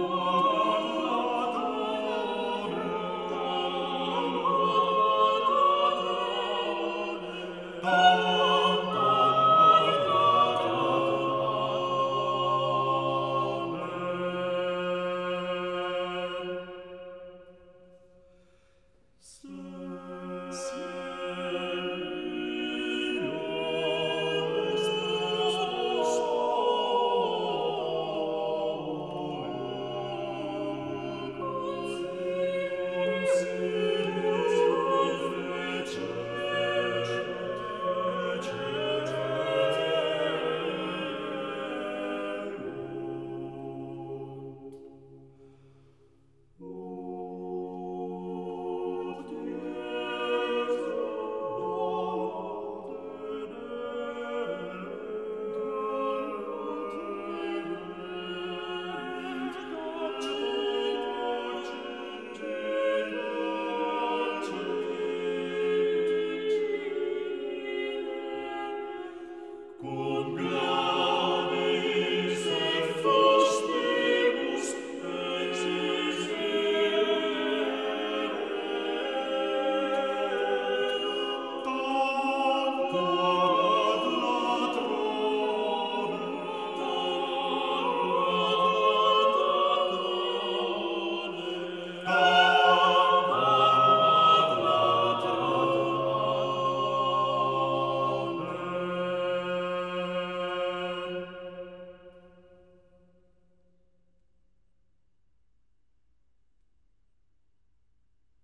Oh.